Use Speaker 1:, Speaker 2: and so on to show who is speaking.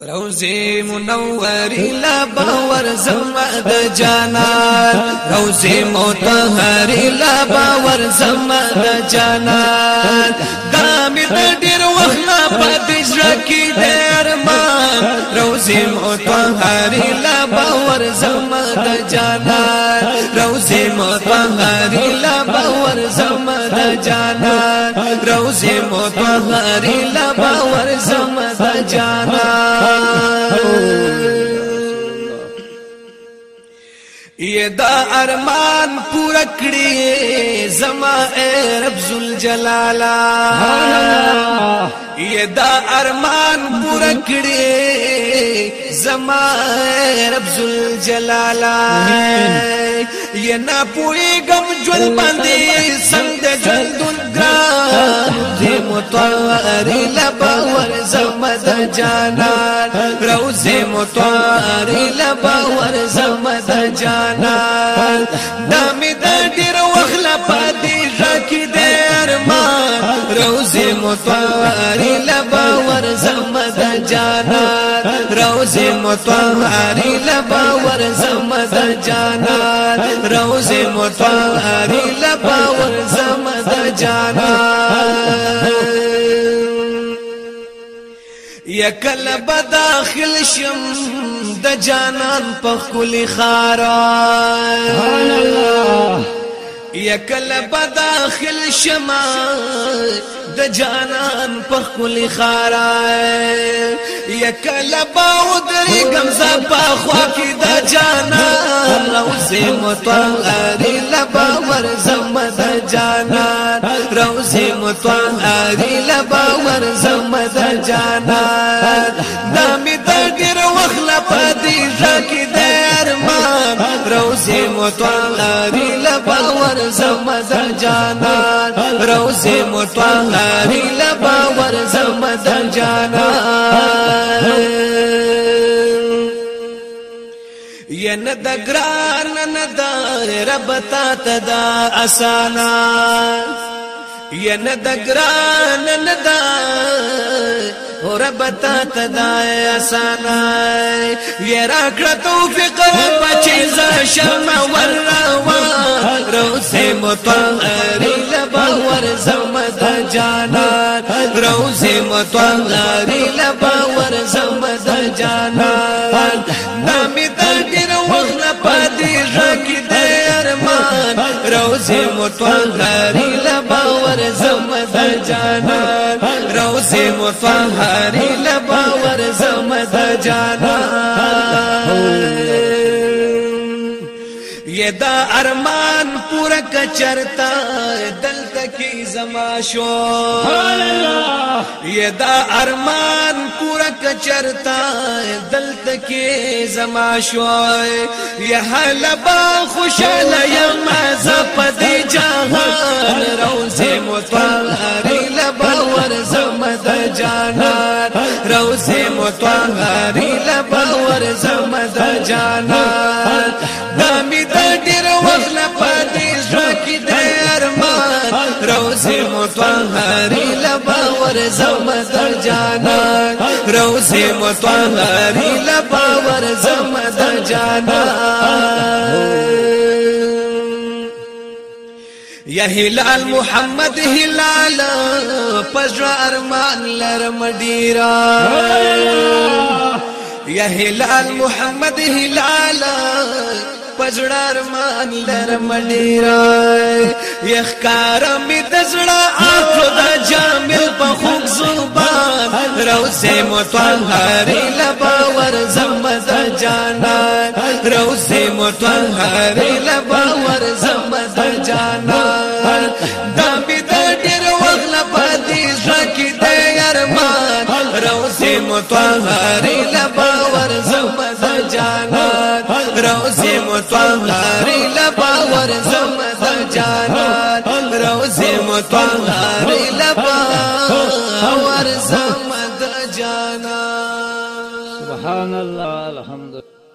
Speaker 1: روزی منوری لباور زمد جانان روزی متحری لباور زمد جانان دامی دا دیر وحنا پا دجرکی دیر مان روزی متحری لباور زمد جانان روزی متحری لباور زمد جانا روز مطهر لبا ورزم دا جانا یہ دا ارمان پورا کړی زما اے رب ذل جلالا یہ دا ارمان پورا کړی زما اے رب ذل جلالا یہ نا پوي غم جول باندې څنګه دندون گران دی متواری لباور زمد جانان روزی متواری لباور زمد جانان دامی دا دیر وخلا پا دی راکی دی ارمان روزی متواری لباور زمد جانان روز متواری لبا ورزم د جانان روز متواری لبا ورزم د جانان یکل بداخل شم د جانان په خلی خارا الله یکل بداخل شما د جانان په خپل خارا یکل باودری غمزا په خوا کې د جانان روزه متواری لبا ور زم د جانان روزه متواری لبا ور زم د جانان ور زما د جانان روزه متوهری لبا ور زما د جانان یا نه د ګران نه د رب تا ته د اسانا یا نه د ګران نه د رب تا ته د اسانا یا راکړه توفیق بچي ز شمع روزي لباور زمد جانان روز متوغری لباور زمد جانا نامی تاگر دی ارمان روز لباور زمد جانا روز لباور زمد چې دا ارمان پورا کچرتا دل تکي زما شو یا دا ارمان پورا کچرتا دل تکي زما شو یا حلبا خوشال یم ز پد جهان روزه متواری لبا ور زما د جانان روزه متواری لبا ور زما د جانان مطهری لبا ورزم در جانا روز مطهری لبا ورزم در جانا یا هلال محمد هلال پژو ارمان لرم ډیرا یا هلال محمد هلال پزړه ارمان لرم ډیر یخ کار می د زړه اخو د جامل په خوږ زبان روزه مطهر لبا ور زم د جانا روزه مطهر لبا ور زم د جانا د می د ډیر وخت لبا دې ځکه د ارمان روزه مطهر لبا ور زم د جانا روزي مطهر لباور زمد جانان روزي مطهر لباور زمد جانان سبحان الله الحمد